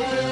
Hallelujah.